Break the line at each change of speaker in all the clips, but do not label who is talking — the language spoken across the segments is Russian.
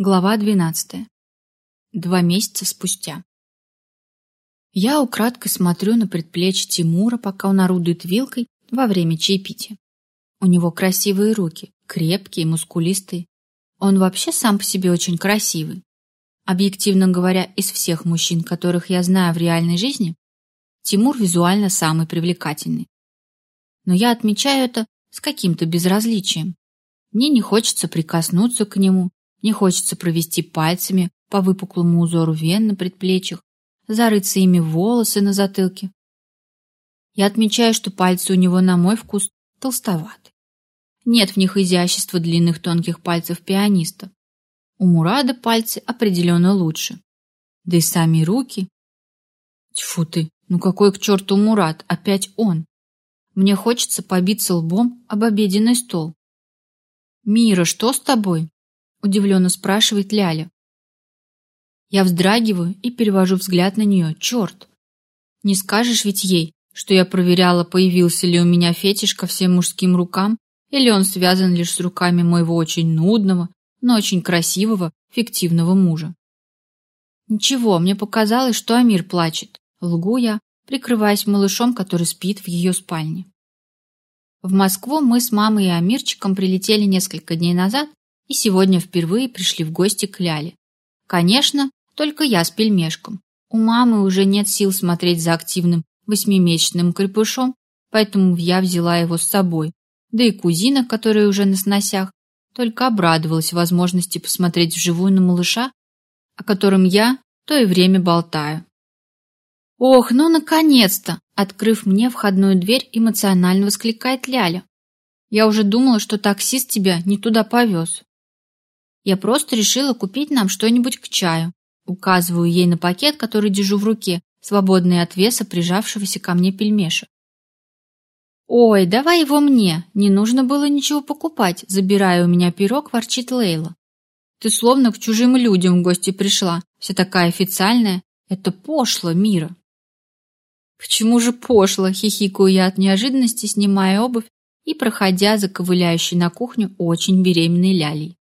Глава 12. Два месяца спустя. Я украдкой смотрю на предплечье Тимура, пока он орудует вилкой во время чаепития. У него красивые руки, крепкие, мускулистые. Он вообще сам по себе очень красивый. Объективно говоря, из всех мужчин, которых я знаю в реальной жизни, Тимур визуально самый привлекательный. Но я отмечаю это с каким-то безразличием. Мне не хочется прикоснуться к нему, не хочется провести пальцами по выпуклому узору вен на предплечьях, зарыться ими в волосы на затылке. Я отмечаю, что пальцы у него на мой вкус толстоваты. Нет в них изящества длинных тонких пальцев пианиста. У Мурада пальцы определенно лучше. Да и сами руки. Тьфу ты, ну какой к черту Мурат, опять он. Мне хочется побиться лбом об обеденный стол. «Мира, что с тобой?» Удивленно спрашивает Ляля. Я вздрагиваю и перевожу взгляд на нее. Черт! Не скажешь ведь ей, что я проверяла, появился ли у меня фетиш ко всем мужским рукам, или он связан лишь с руками моего очень нудного, но очень красивого, фиктивного мужа. Ничего, мне показалось, что Амир плачет. Лгу я, прикрываясь малышом, который спит в ее спальне. В Москву мы с мамой и Амирчиком прилетели несколько дней назад и сегодня впервые пришли в гости к Ляле. Конечно, только я с пельмешком. У мамы уже нет сил смотреть за активным восьмимесячным крепышом, поэтому я взяла его с собой. Да и кузина, которая уже на сносях, только обрадовалась возможности посмотреть вживую на малыша, о котором я то и время болтаю. «Ох, ну наконец-то!» Открыв мне входную дверь, эмоционально воскликает Ляля. «Я уже думала, что таксист тебя не туда повез». Я просто решила купить нам что-нибудь к чаю. Указываю ей на пакет, который держу в руке, свободный от веса прижавшегося ко мне пельмеша. «Ой, давай его мне, не нужно было ничего покупать, забирая у меня пирог, ворчит Лейла. Ты словно к чужим людям в гости пришла, вся такая официальная, это пошло, Мира». «Почему же пошло?» — хихикаю я от неожиданности, снимая обувь и проходя за ковыляющей на кухню очень беременной лялей.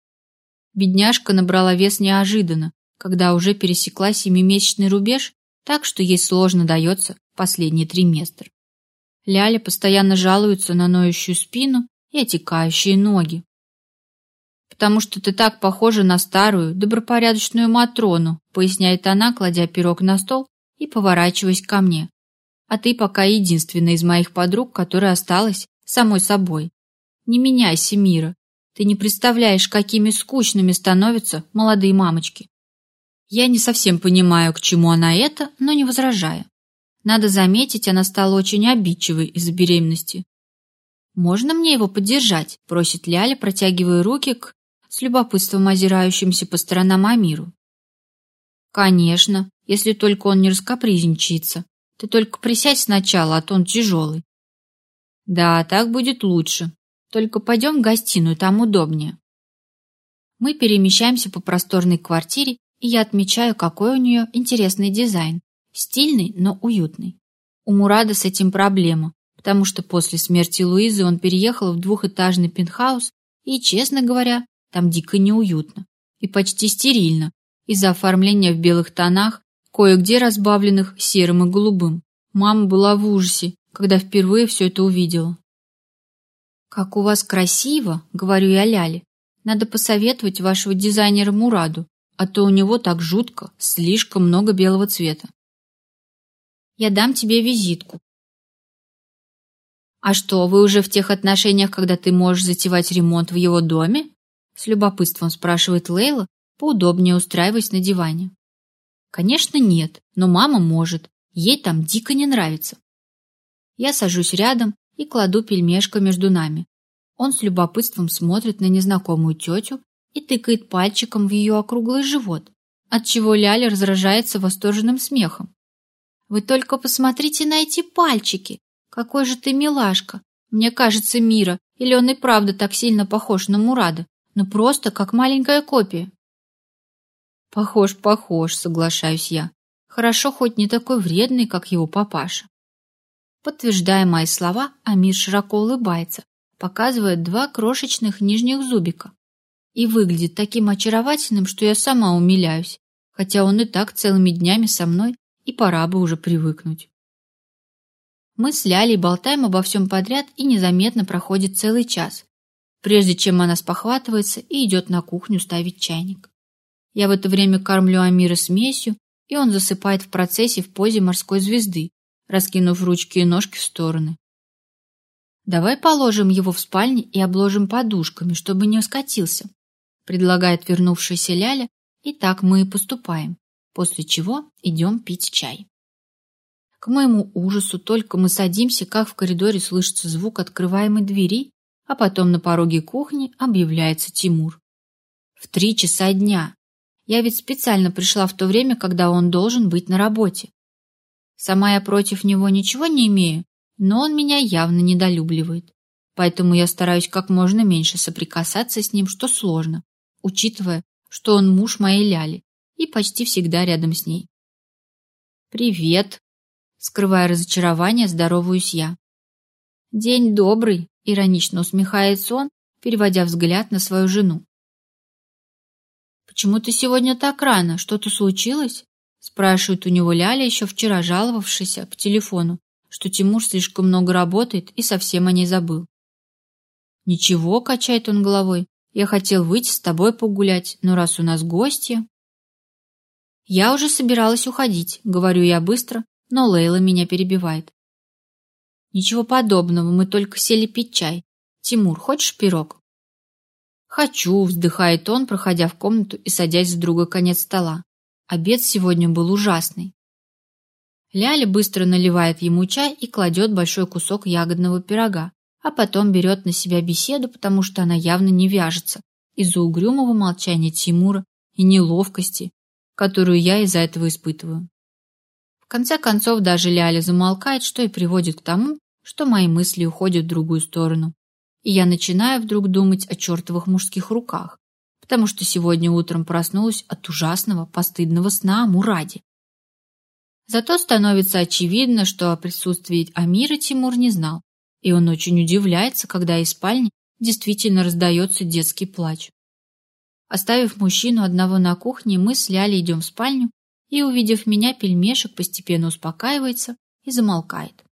Бедняжка набрала вес неожиданно, когда уже пересекла семимесячный рубеж, так что ей сложно дается последний триместр. Ляля постоянно жалуется на ноющую спину и отекающие ноги. «Потому что ты так похожа на старую, добропорядочную Матрону», поясняет она, кладя пирог на стол и поворачиваясь ко мне. «А ты пока единственная из моих подруг, которая осталась самой собой. Не меняйся, Мира, ты не представляешь, какими скучными становятся молодые мамочки. Я не совсем понимаю, к чему она это, но не возражаю. Надо заметить, она стала очень обидчивой из-за беременности. «Можно мне его поддержать?» – просит Ляля, протягивая руки к с любопытством озирающимся по сторонам Амиру. «Конечно, если только он не раскапризничается. Ты только присядь сначала, а то он тяжелый». «Да, так будет лучше», только пойдем в гостиную, там удобнее. Мы перемещаемся по просторной квартире, и я отмечаю, какой у нее интересный дизайн. Стильный, но уютный. У Мурада с этим проблема, потому что после смерти Луизы он переехал в двухэтажный пентхаус, и, честно говоря, там дико неуютно и почти стерильно из-за оформления в белых тонах, кое-где разбавленных серым и голубым. Мама была в ужасе, когда впервые все это увидела. «Как у вас красиво!» — говорю я Ляле. «Надо посоветовать вашего дизайнера Мураду, а то у него так жутко, слишком много белого цвета». «Я дам тебе визитку». «А что, вы уже в тех отношениях, когда ты можешь затевать ремонт в его доме?» С любопытством спрашивает Лейла, поудобнее устраиваясь на диване. «Конечно, нет, но мама может. Ей там дико не нравится». Я сажусь рядом и кладу пельмешка между нами. Он с любопытством смотрит на незнакомую тетю и тыкает пальчиком в ее округлый живот, отчего Ляля раздражается восторженным смехом. «Вы только посмотрите на эти пальчики! Какой же ты милашка! Мне кажется, Мира, или он и правда так сильно похож на Мурада, но просто как маленькая копия». «Похож, похож», — соглашаюсь я. «Хорошо, хоть не такой вредный, как его папаша». Подтверждая мои слова, Амир широко улыбается, показывая два крошечных нижних зубика. и выглядит таким очаровательным, что я сама умиляюсь, хотя он и так целыми днями со мной, и пора бы уже привыкнуть. Мы с Лялей болтаем обо всем подряд, и незаметно проходит целый час, прежде чем она спохватывается и идет на кухню ставить чайник. Я в это время кормлю Амира смесью, и он засыпает в процессе в позе морской звезды, раскинув ручки и ножки в стороны. «Давай положим его в спальне и обложим подушками, чтобы не скатился», предлагает вернувшаяся Ляля, и так мы и поступаем, после чего идем пить чай. К моему ужасу только мы садимся, как в коридоре слышится звук открываемой двери, а потом на пороге кухни объявляется Тимур. В три часа дня. Я ведь специально пришла в то время, когда он должен быть на работе. Сама я против него ничего не имею, но он меня явно недолюбливает. Поэтому я стараюсь как можно меньше соприкасаться с ним, что сложно, учитывая, что он муж моей Ляли и почти всегда рядом с ней. «Привет!» Скрывая разочарование, здороваюсь я. «День добрый!» — иронично усмехается он, переводя взгляд на свою жену. «Почему ты сегодня так рано? Что-то случилось?» Спрашивает у него Ляля, еще вчера жаловавшийся по телефону, что Тимур слишком много работает и совсем о ней забыл. «Ничего», — качает он головой, — «я хотел выйти с тобой погулять, но раз у нас гости...» Я уже собиралась уходить, говорю я быстро, но Лейла меня перебивает. «Ничего подобного, мы только сели пить чай. Тимур, хочешь пирог?» «Хочу», — вздыхает он, проходя в комнату и садясь в другой конец стола. Обед сегодня был ужасный. Ляля быстро наливает ему чай и кладет большой кусок ягодного пирога, а потом берет на себя беседу, потому что она явно не вяжется из-за угрюмого молчания Тимура и неловкости, которую я из-за этого испытываю. В конце концов даже Ляля замолкает, что и приводит к тому, что мои мысли уходят в другую сторону, и я начинаю вдруг думать о чертовых мужских руках, потому что сегодня утром проснулась от ужасного постыдного сна о Мураде. Зато становится очевидно, что о присутствии Амира Тимур не знал, и он очень удивляется, когда из спальни действительно раздается детский плач. Оставив мужчину одного на кухне, мы с Лялей идем в спальню, и, увидев меня, пельмешек постепенно успокаивается и замолкает.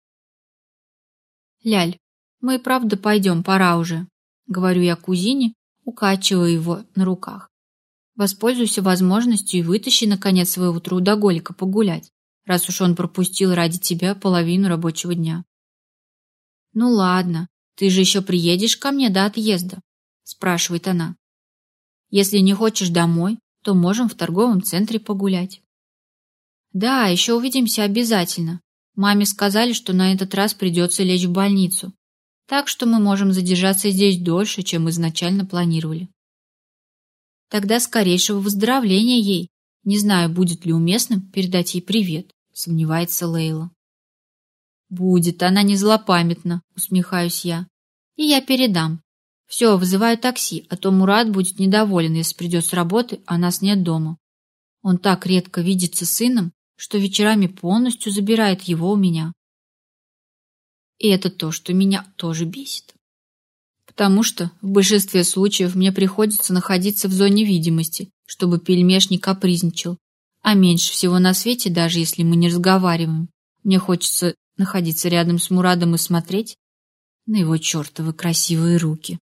«Ляль, мы и правда пойдем, пора уже», — говорю я кузине, укачивая его на руках. Воспользуйся возможностью и вытащи, наконец, своего трудоголика погулять, раз уж он пропустил ради тебя половину рабочего дня. «Ну ладно, ты же еще приедешь ко мне до отъезда?» спрашивает она. «Если не хочешь домой, то можем в торговом центре погулять». «Да, еще увидимся обязательно. Маме сказали, что на этот раз придется лечь в больницу, так что мы можем задержаться здесь дольше, чем изначально планировали. Тогда скорейшего выздоровления ей. Не знаю, будет ли уместным передать ей привет, сомневается Лейла. Будет, она не злопамятна, усмехаюсь я. И я передам. Все, вызываю такси, а то Мурат будет недоволен, если придет с работы, а нас нет дома. Он так редко видится сыном, что вечерами полностью забирает его у меня. И это то, что меня тоже бесит. Потому что в большинстве случаев мне приходится находиться в зоне видимости, чтобы пельмеш не капризничал. А меньше всего на свете, даже если мы не разговариваем, мне хочется находиться рядом с Мурадом и смотреть на его чертовы красивые руки.